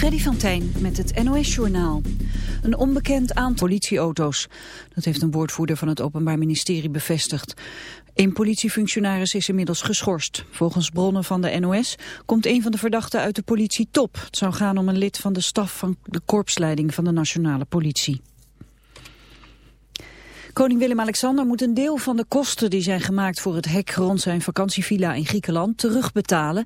Freddy van Tijn met het NOS-journaal. Een onbekend aantal politieauto's. Dat heeft een woordvoerder van het Openbaar Ministerie bevestigd. Een politiefunctionaris is inmiddels geschorst. Volgens bronnen van de NOS komt een van de verdachten uit de politie top. Het zou gaan om een lid van de staf van de korpsleiding van de nationale politie. Koning Willem-Alexander moet een deel van de kosten die zijn gemaakt voor het hek rond zijn vakantievilla in Griekenland terugbetalen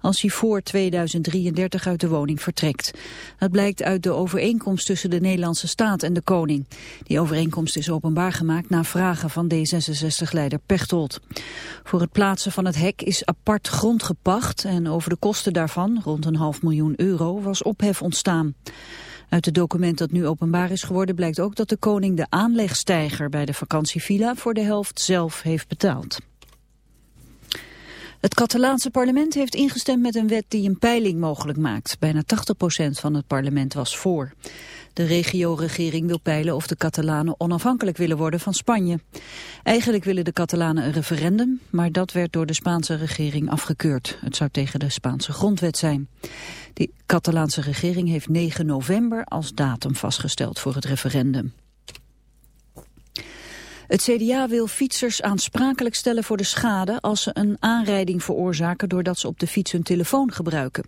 als hij voor 2033 uit de woning vertrekt. Dat blijkt uit de overeenkomst tussen de Nederlandse staat en de koning. Die overeenkomst is openbaar gemaakt na vragen van D66-leider Pechtold. Voor het plaatsen van het hek is apart grond gepacht en over de kosten daarvan, rond een half miljoen euro, was ophef ontstaan. Uit het document dat nu openbaar is geworden blijkt ook dat de koning de aanlegstijger bij de vakantievilla voor de helft zelf heeft betaald. Het Catalaanse parlement heeft ingestemd met een wet die een peiling mogelijk maakt. Bijna 80% van het parlement was voor. De regio-regering wil peilen of de Catalanen onafhankelijk willen worden van Spanje. Eigenlijk willen de Catalanen een referendum, maar dat werd door de Spaanse regering afgekeurd. Het zou tegen de Spaanse grondwet zijn. De Catalaanse regering heeft 9 november als datum vastgesteld voor het referendum. Het CDA wil fietsers aansprakelijk stellen voor de schade als ze een aanrijding veroorzaken doordat ze op de fiets hun telefoon gebruiken.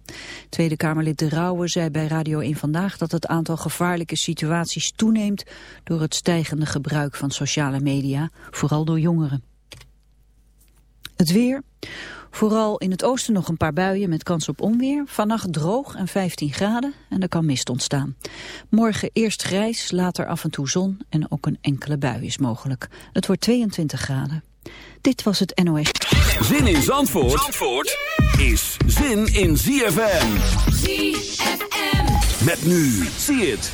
Tweede Kamerlid De Rauwe zei bij Radio 1 Vandaag dat het aantal gevaarlijke situaties toeneemt door het stijgende gebruik van sociale media, vooral door jongeren. Het weer. Vooral in het oosten nog een paar buien met kans op onweer. Vannacht droog en 15 graden en er kan mist ontstaan. Morgen eerst grijs, later af en toe zon en ook een enkele bui is mogelijk. Het wordt 22 graden. Dit was het NOS. Zin in Zandvoort, Zandvoort is zin in ZFM. ZFM. Met nu, zie het.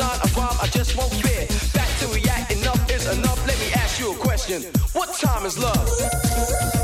a I just won't fear. Back to react, enough is enough. Let me ask you a question. What time is love?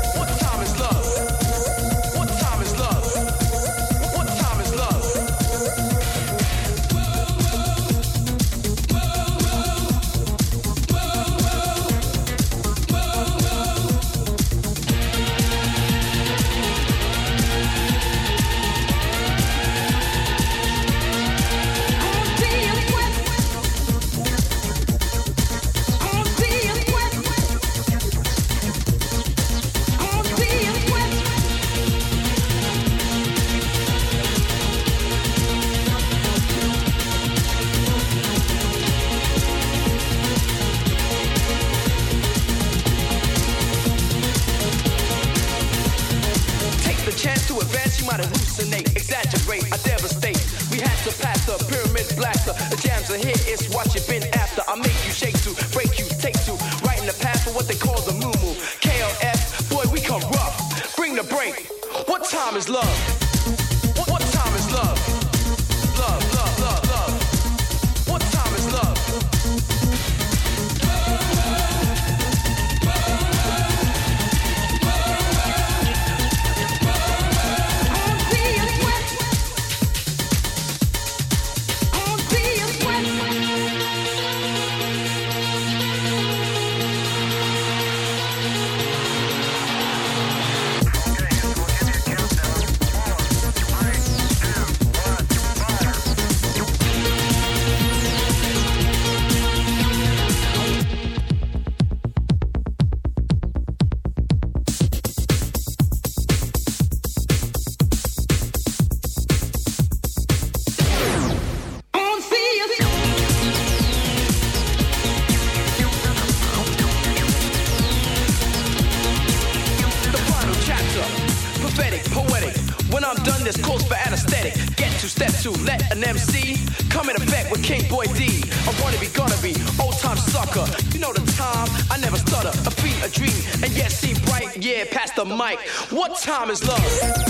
love. Time is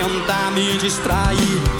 tentar me distrair.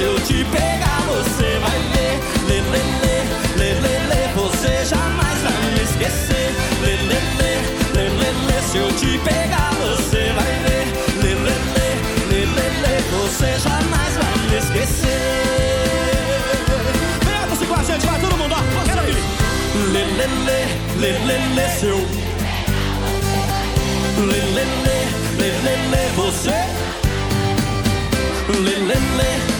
Se eu te pegar, você vai ver. Lê, lê, lê, lê, lê, lê. Você jamais vai me esquecer. Lê, lê, lê, lê, lê, lê. Se eu te pegar, você vai ver. Lê, lê, lê, lê, lê, lê. Você jamais vai me esquecer. Vem, você com a gente, vai todo mundo, ó. Quero ir. Lê, lê, lê, lê, lê, lê. Seu. Lê, lê, lê, lê, lê, lê. Você. Lê, lê, lê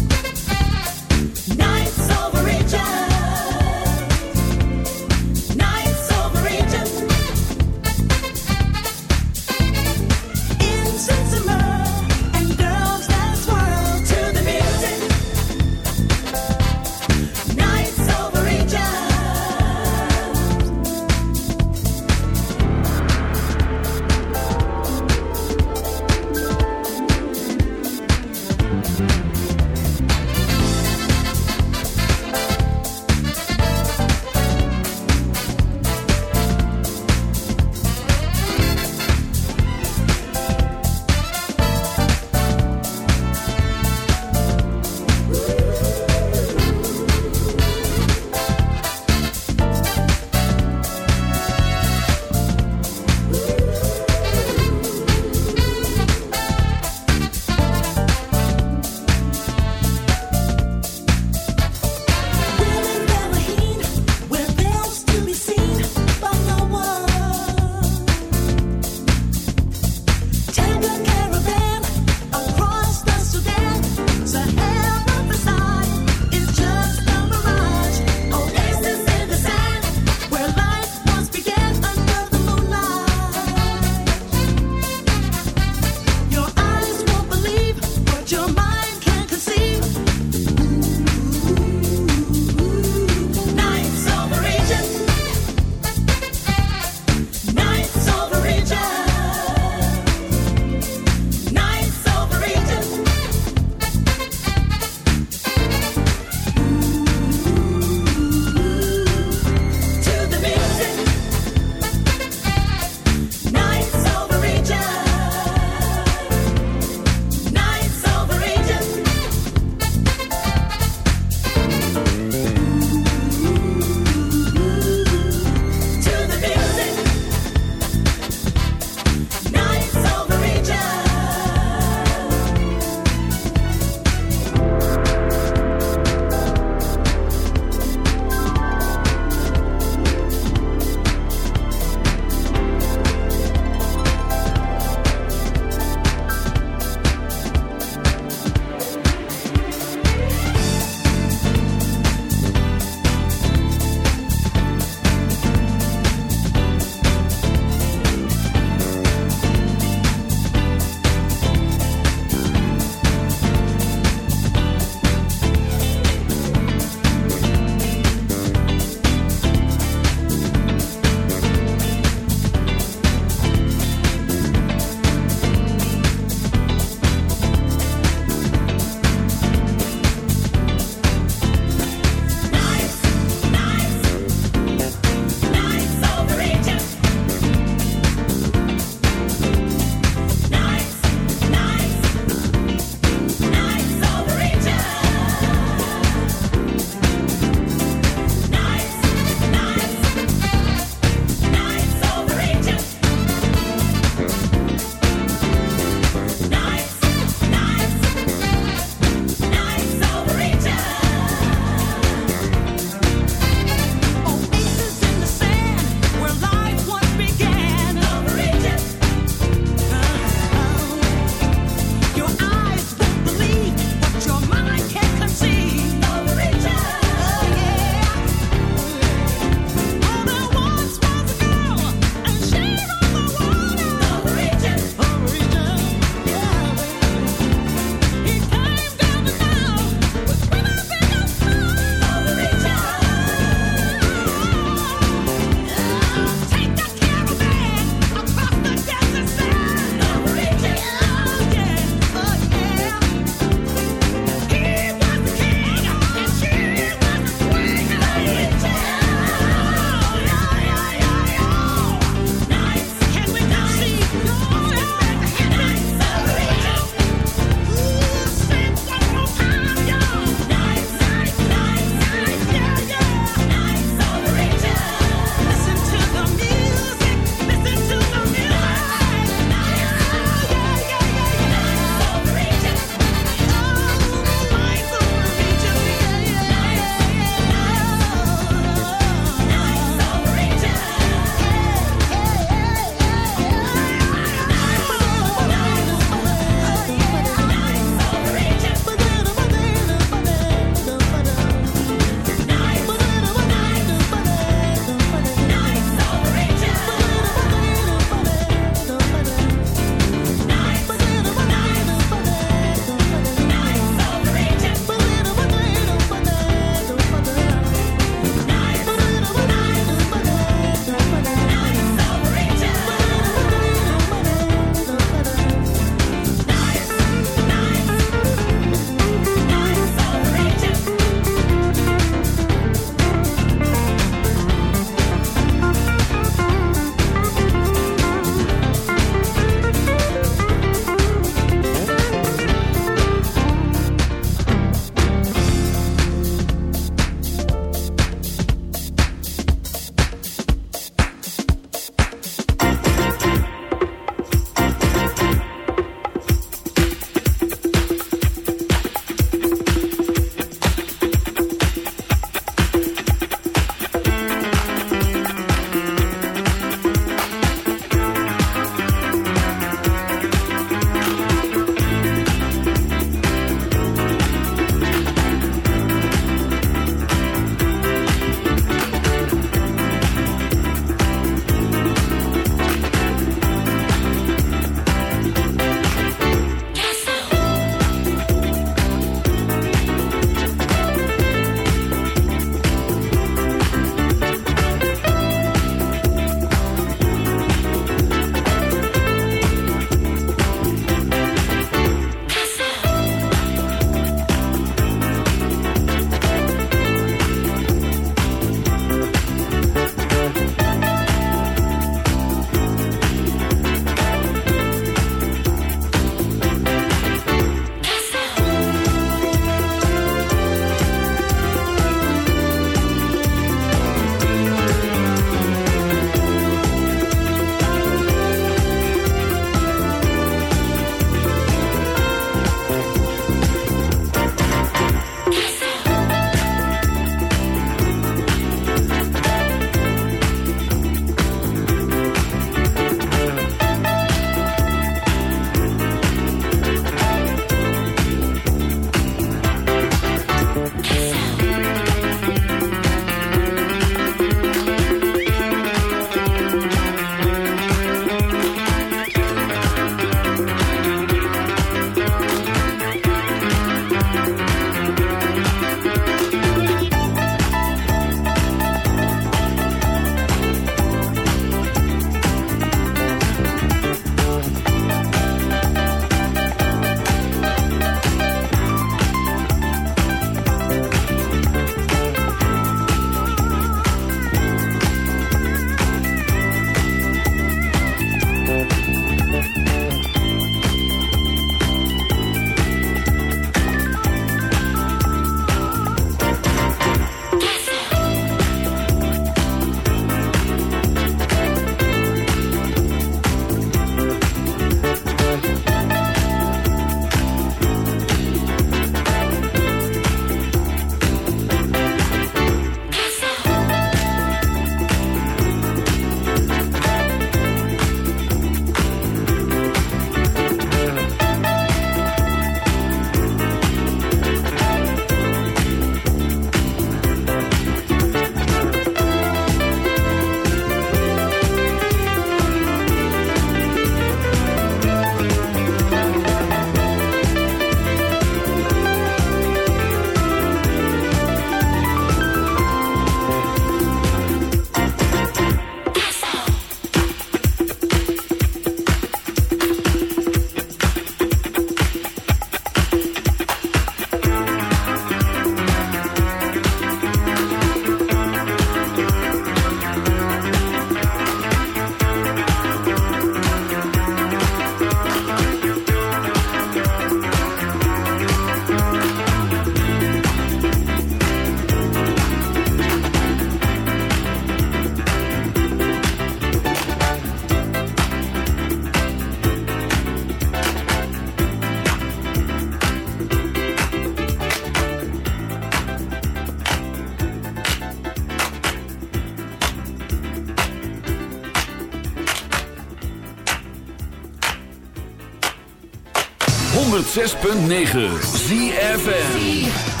106.9 ZFN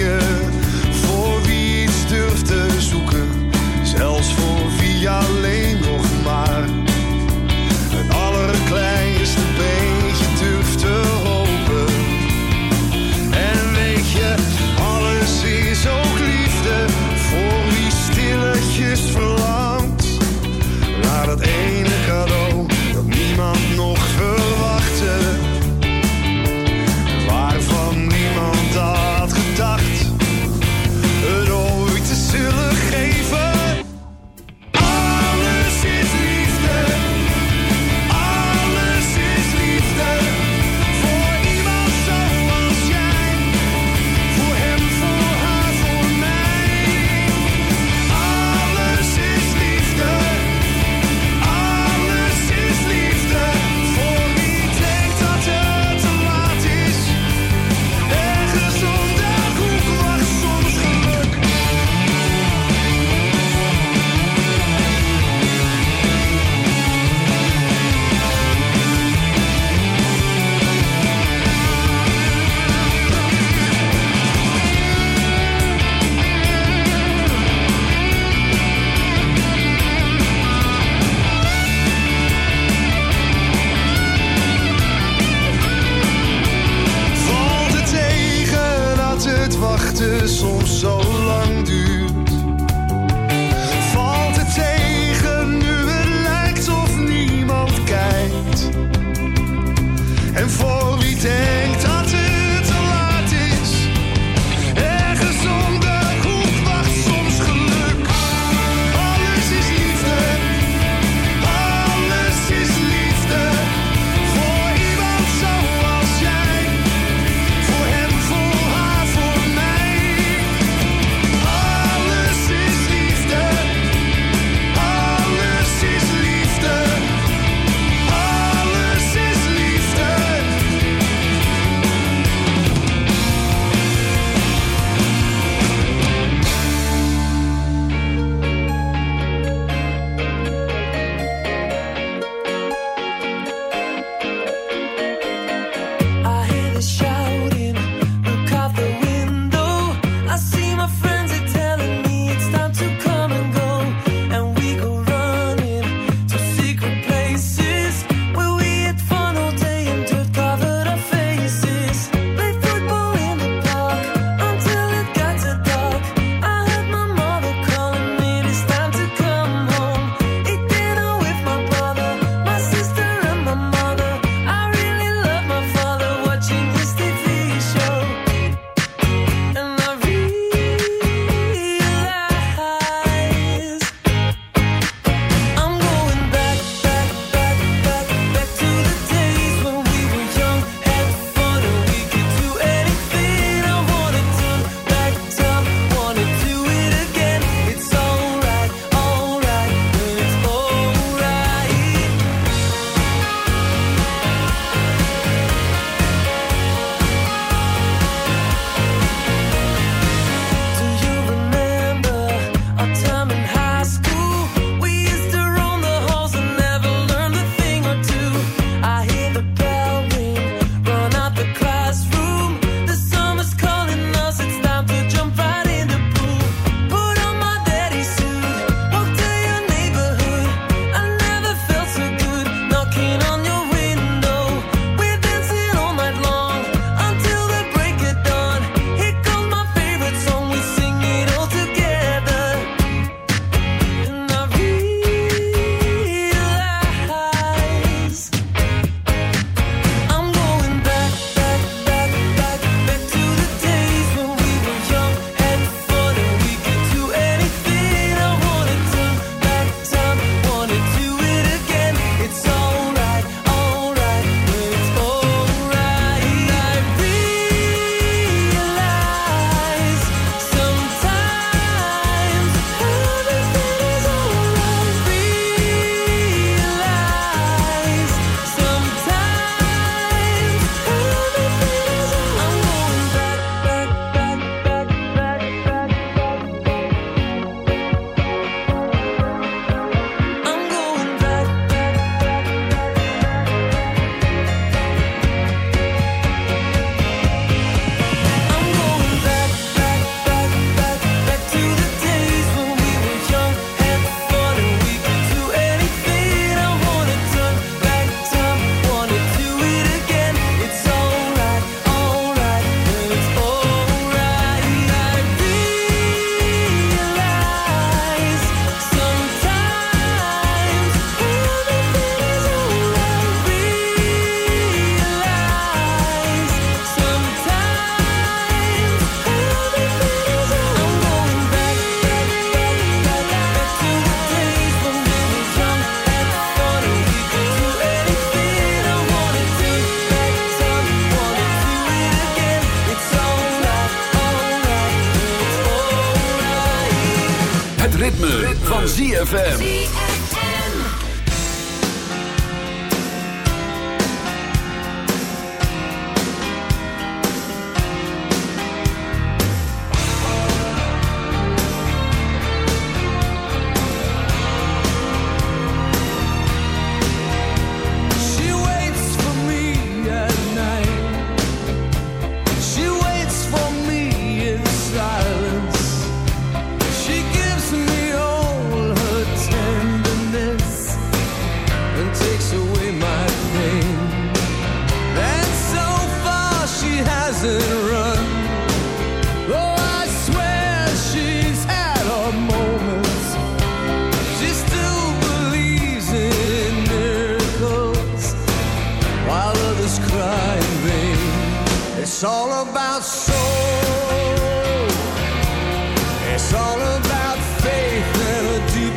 maker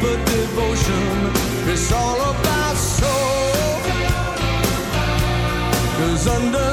but devotion. It's all about soul. Cause under